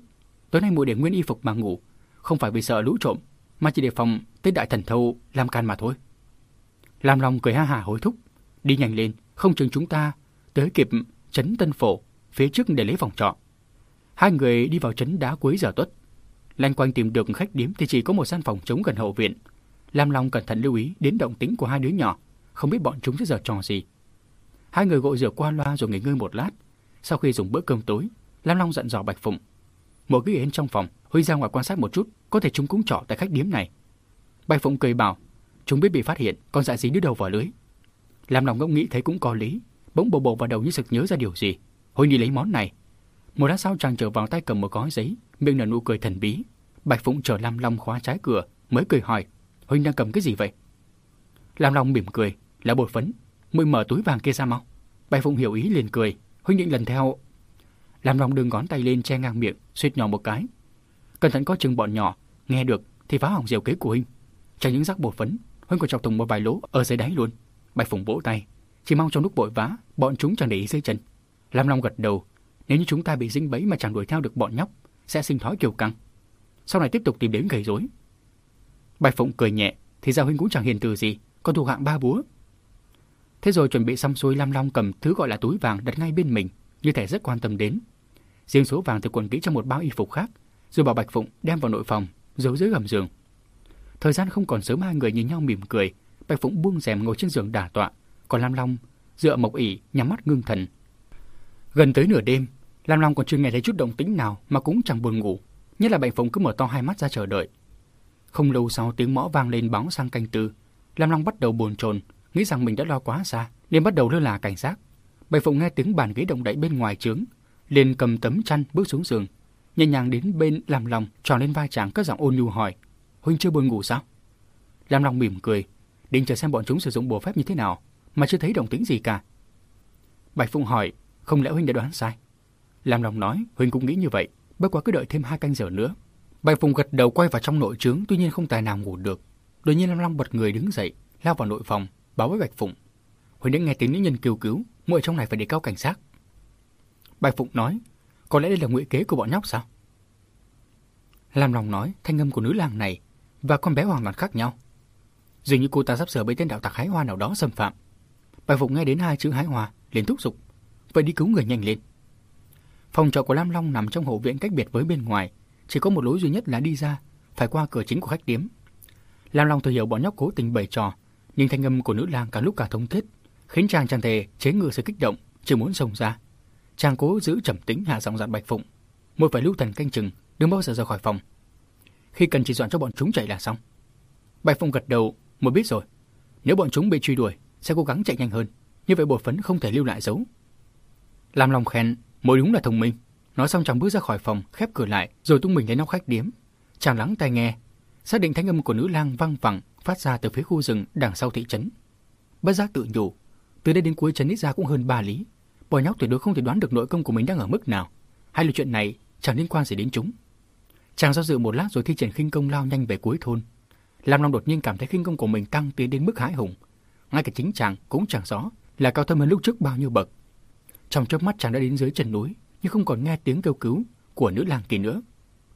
Tối nay muội để nguyên y phục mà ngủ, không phải vì sợ lũ trộm, mà chỉ để phòng tới đại thần thâu làm can mà thôi. Lam Long cười ha hà hối thúc, đi nhanh lên, không chừng chúng ta tới kịp trấn Tân Phổ phía trước để lấy phòng trọ. Hai người đi vào trấn đá cuối giờ tuất. Lanh quanh tìm được khách điếm thì chỉ có một gian phòng trống gần hậu viện. Lam Long cẩn thận lưu ý đến động tĩnh của hai đứa nhỏ, không biết bọn chúng sẽ giờ trò gì. Hai người gội rửa qua loa rồi nghỉ ngơi một lát. Sau khi dùng bữa cơm tối, Lam Long dặn dò Bạch Phụng. Mở cái yên trong phòng, Huy ra ngoài quan sát một chút, có thể chúng cũng trọ tại khách điếm này. Bạch Phụng cười bảo, chúng biết bị phát hiện, còn dạ gì đứa đầu vào lưới. làm lòng ngẫm nghĩ thấy cũng có lý, bỗng bồ bộ vào đầu như sực nhớ ra điều gì. Huy đi lấy món này. Một lát sau chàng trở vào tay cầm một gói giấy, miệng nở nụ cười thần bí. Bạch Phụng chờ Lam Long khóa trái cửa, mới cười hỏi, Huynh đang cầm cái gì vậy? Lam Long mỉm cười, là bột phấn, mới mở túi vàng kia ra mau. Bạch Phụng hiểu ý liền cười, Huynh định lần theo. Làm Long đường ngón tay lên che ngang miệng, suýt nhỏ một cái. Cẩn thận có chừng bọn nhỏ, nghe được thì phá hỏng diều kế của Huynh. Chẳng những rắc bột phấn, Huynh còn chọc thùng một vài lỗ ở dưới đáy luôn. Bạch Phụng vỗ tay, chỉ mong trong lúc bội vã, bọn chúng chẳng để ý dưới chân. Làm Long gật đầu, nếu như chúng ta bị dính bẫy mà chẳng đuổi theo được bọn nhóc, sẽ sinh thói kiều căng. Sau này tiếp tục tìm đến gây rối. Bạch Phụng cười nhẹ, thì ra huynh cũng chẳng hiền từ gì, còn thuộc hạng ba búa. Thế rồi chuẩn bị xong xuôi Lam Long cầm thứ gọi là túi vàng đặt ngay bên mình, như thể rất quan tâm đến. Riêng số vàng từ quần kỹ trong một bao y phục khác, rồi bảo Bạch Phụng đem vào nội phòng, giấu dưới gầm giường. Thời gian không còn sớm hai người nhìn nhau mỉm cười, Bạch Phụng buông rèm ngồi trên giường đả tọa, còn Lam Long dựa mộc ỉ nhắm mắt ngưng thần. Gần tới nửa đêm, Lam Long còn chưa nghe thấy chút động tĩnh nào mà cũng chẳng buồn ngủ, nhất là Bạch Phụng cứ mở to hai mắt ra chờ đợi. Không lâu sau tiếng mõ vang lên báo sang canh tư, Lam Long bắt đầu buồn chồn, nghĩ rằng mình đã lo quá xa, nên bắt đầu lơ là cảnh giác. Bạch Phụng nghe tiếng bàn ghế động đậy bên ngoài trướng, liền cầm tấm chăn bước xuống giường, nhẹ nhàng đến bên làm lòng tròn lên vai chàng các giọng ôn nhu hỏi: "Huynh chưa buồn ngủ sao?" làm lòng mỉm cười, định chờ xem bọn chúng sử dụng bùa phép như thế nào, mà chưa thấy động tĩnh gì cả. Bạch Phụng hỏi: "Không lẽ huynh đã đoán sai?" làm lòng nói: "Huynh cũng nghĩ như vậy, bất quá cứ đợi thêm hai canh giờ nữa." Bạch Phụng gật đầu quay vào trong nội trướng, tuy nhiên không tài nào ngủ được. Đột nhiên Lam Long bật người đứng dậy, lao vào nội phòng, báo với Bạch Phụng. huynh đã nghe tiếng nữ nhân kêu cứu, muội trong này phải đề cao cảnh giác. Bạch Phụng nói, có lẽ đây là ngụy kế của bọn nhóc sao? Lam Long nói, thanh âm của nữ làng này và con bé hoàn toàn khác nhau. Dường như cô ta sắp sửa bị tên đạo tặc hái hoa nào đó xâm phạm. Bạch Phụng nghe đến hai chữ hái hoa, liền thúc giục. Vậy đi cứu người nhanh lên. Phòng trọ của Lam Long nằm trong hậu viện cách biệt với bên ngoài, chỉ có một lối duy nhất là đi ra, phải qua cửa chính của khách điếm. Lam Long thừa hiểu bọn nhóc cố tình bày trò, nhưng thanh âm của nữ lang càng lúc càng thống thiết, khiến chàng chẳng thể chế ngự sự kích động, chỉ muốn xông ra. Chàng cố giữ trầm tĩnh hạ giọng dặn Bạch Phụng, một phải lưu thần canh chừng, đừng bao giờ rời khỏi phòng. Khi cần chỉ dọn cho bọn chúng chạy là xong. Bạch Phụng gật đầu, một biết rồi. Nếu bọn chúng bị truy đuổi, sẽ cố gắng chạy nhanh hơn. Như vậy bột phấn không thể lưu lại dấu. Làm lòng khen, mỗi đúng là thông minh. Nói xong chàng bước ra khỏi phòng, khép cửa lại, rồi tung mình lên nóc khách điếm. Chàng lắng tai nghe, xác định thanh âm của nữ lang vang vẳng phát ra từ phía khu rừng đằng sau thị trấn. Bất giác tự nhủ, từ đây đến cuối trấn ít ra cũng hơn ba lý. Bọn nhóc tuyệt đối không thể đoán được nội công của mình đang ở mức nào. Hay là chuyện này chẳng liên quan gì đến chúng. Chàng do dự một lát rồi thi triển khinh công lao nhanh về cuối thôn. Lam Long đột nhiên cảm thấy khinh công của mình tăng tiến đến mức hãi hùng. Ngay cả chính chàng cũng chẳng rõ là cao thâm hơn lúc trước bao nhiêu bậc. Trong chớp mắt chàng đã đến dưới chân núi, nhưng không còn nghe tiếng kêu cứu của nữ lang kỳ nữa.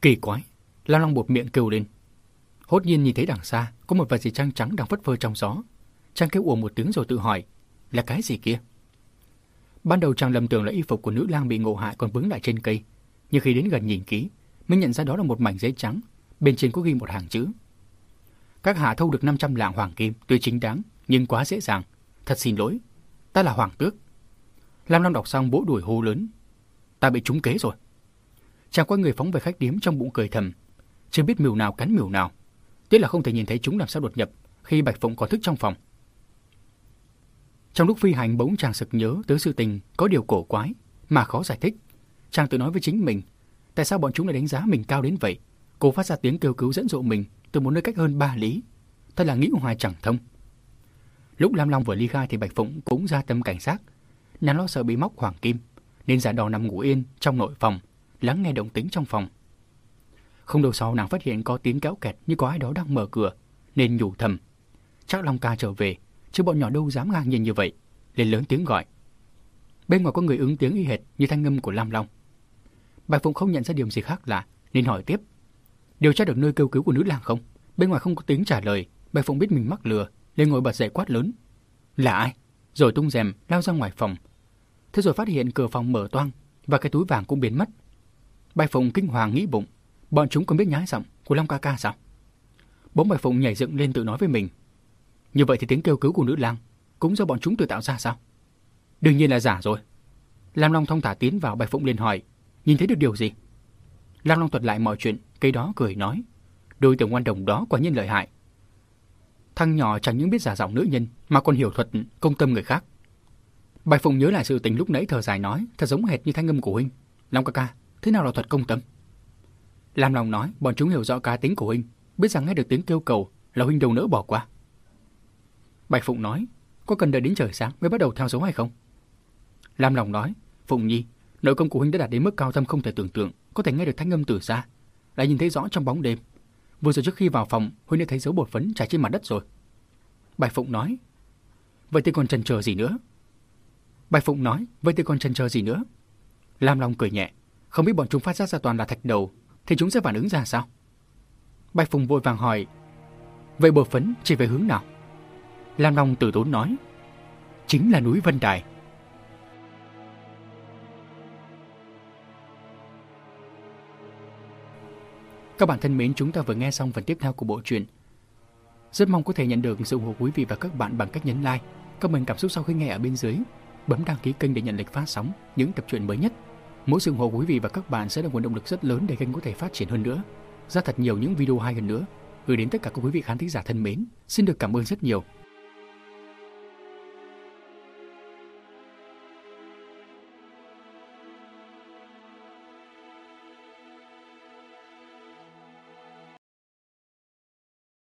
Kỳ quái, Lam Long buộc miệng kêu lên. Hốt nhiên nhìn thấy đằng xa có một vật gì trắng trắng đang phất phơ trong gió. Chàng kêu ủa một tiếng rồi tự hỏi, là cái gì kia? Ban đầu chàng lầm tưởng là y phục của nữ lang bị ngộ hại còn vướng lại trên cây, nhưng khi đến gần nhìn kỹ, mới nhận ra đó là một mảnh giấy trắng, bên trên có ghi một hàng chữ. Các hạ thu được 500 lạng hoàng kim, tuy chính đáng, nhưng quá dễ dàng. Thật xin lỗi, ta là hoàng tước. Lam Lam đọc xong bỗ đuổi hô lớn. Ta bị trúng kế rồi. Chàng quay người phóng về khách điếm trong bụng cười thầm. Chưa biết miều nào cắn miều nào. Tiếc là không thể nhìn thấy chúng làm sao đột nhập khi Bạch Phụng có thức trong phòng. Trong lúc phi hành bỗng chàng sực nhớ tới sự tình có điều cổ quái mà khó giải thích. Chàng tự nói với chính mình, tại sao bọn chúng lại đánh giá mình cao đến vậy? Cô phát ra tiếng kêu cứu dẫn dụ mình từ một nơi cách hơn ba lý. Thật là nghĩ hoài chẳng thông. Lúc Lam Long vừa ly khai thì Bạch Phụng cũng ra tâm cảnh sát. Nàng lo sợ bị móc hoàng kim, nên giả đò nằm ngủ yên trong nội phòng, lắng nghe động tĩnh trong phòng. Không lâu sau nàng phát hiện có tiếng kéo kẹt như có ai đó đang mở cửa, nên nhủ thầm. Chắc Long ca trở về, chứ bọn nhỏ đâu dám ngang nhiên như vậy. Lên lớn tiếng gọi. Bên ngoài có người ứng tiếng y hệt như thanh âm của Lam Long. Bạch Phụng không nhận ra điều gì khác lạ, nên hỏi tiếp. Điều tra được nơi kêu cứu của nữ lang không? Bên ngoài không có tiếng trả lời, Bạch Phụng biết mình mắc lừa, lên ngồi bật dậy quát lớn. Là ai? Rồi tung rèm lao ra ngoài phòng. Thế rồi phát hiện cửa phòng mở toang và cái túi vàng cũng biến mất. Bạch Phụng kinh hoàng nghĩ bụng, bọn chúng còn biết nhái giọng của Long ca ca sao? Bỗng Bạch Phụng nhảy dựng lên tự nói với mình. Như vậy thì tiếng kêu cứu của nữ lang cũng do bọn chúng tự tạo ra sao? Đương nhiên là giả rồi. Lam Long thông thả tiến vào Bạch Phụng liền hỏi, nhìn thấy được điều gì? Lam Long thuật lại mọi chuyện, cây đó cười nói, đôi tiểu quan đồng đó quả nhiên lợi hại. Thằng nhỏ chẳng những biết giả giọng nữ nhân mà còn hiểu thuật công tâm người khác. Bạch Phụng nhớ lại sự tình lúc nãy thở dài nói, thật giống hệt như thanh âm của huynh. Long ca ca, thế nào là thuật công tâm? Lam Long nói, bọn chúng hiểu rõ cá tính của huynh, biết rằng nghe được tiếng kêu cầu là huynh đầu nỡ bỏ qua. Bạch Phụng nói, có cần đợi đến trời sáng mới bắt đầu theo dấu hay không? Lam Long nói, Phụng Nhi, nội công của huynh đã đạt đến mức cao thâm không thể tưởng tượng, có thể nghe được thanh âm từ xa, lại nhìn thấy rõ trong bóng đêm. Vừa rồi trước khi vào phòng, huynh đã thấy dấu bột phấn trải trên mặt đất rồi. Bạch Phụng nói, vậy thì còn chần chờ gì nữa? Bạch Phụng nói, vậy thì còn chần chờ gì nữa? Lam Long cười nhẹ, không biết bọn chúng phát giác ra toàn là thạch đầu, thì chúng sẽ phản ứng ra sao? Bạch Phụng vội vàng hỏi, vậy bột phấn chỉ về hướng nào? Lam Long từ tốn nói, chính là núi Vân Đài. Các bạn thân mến, chúng ta vừa nghe xong phần tiếp theo của bộ truyện. Rất mong có thể nhận được sự ủng hộ quý vị và các bạn bằng cách nhấn like, comment cảm xúc sau khi nghe ở bên dưới, bấm đăng ký kênh để nhận lịch phát sóng những tập truyện mới nhất. Mỗi sự ủng hộ quý vị và các bạn sẽ là nguồn động lực rất lớn để kênh có thể phát triển hơn nữa, ra thật nhiều những video hay hơn nữa, gửi đến tất cả các quý vị khán thính giả thân mến. Xin được cảm ơn rất nhiều.